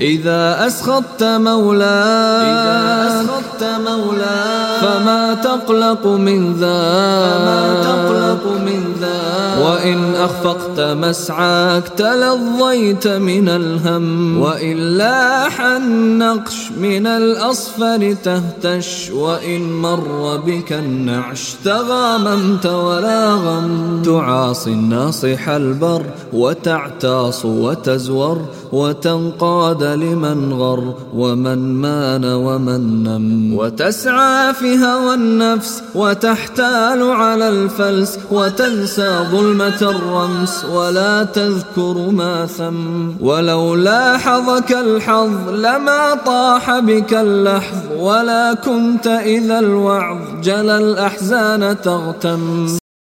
إذا أسخطت مولاك فما تقلق من ذاك وإن أخفقت مسعاك تلظيت من الهم وإن لاح النقش من الأصفر تهتش وإن مر بك النعش تغاممت ولا غم. تعاصي الناصح البر وتعتاص وتزور وتنقاد لمن غر ومن مان ومن نم. وتسعى في هوى النفس وتحتال على الفلس وتنسى ظلمة الرمس ولا تذكر ما ثم. ولو لاحظك الحظ لما طاح بك اللحظ ولا كنت إذا الوعظ جل الأحزان تغتم.